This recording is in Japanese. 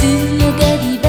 強がり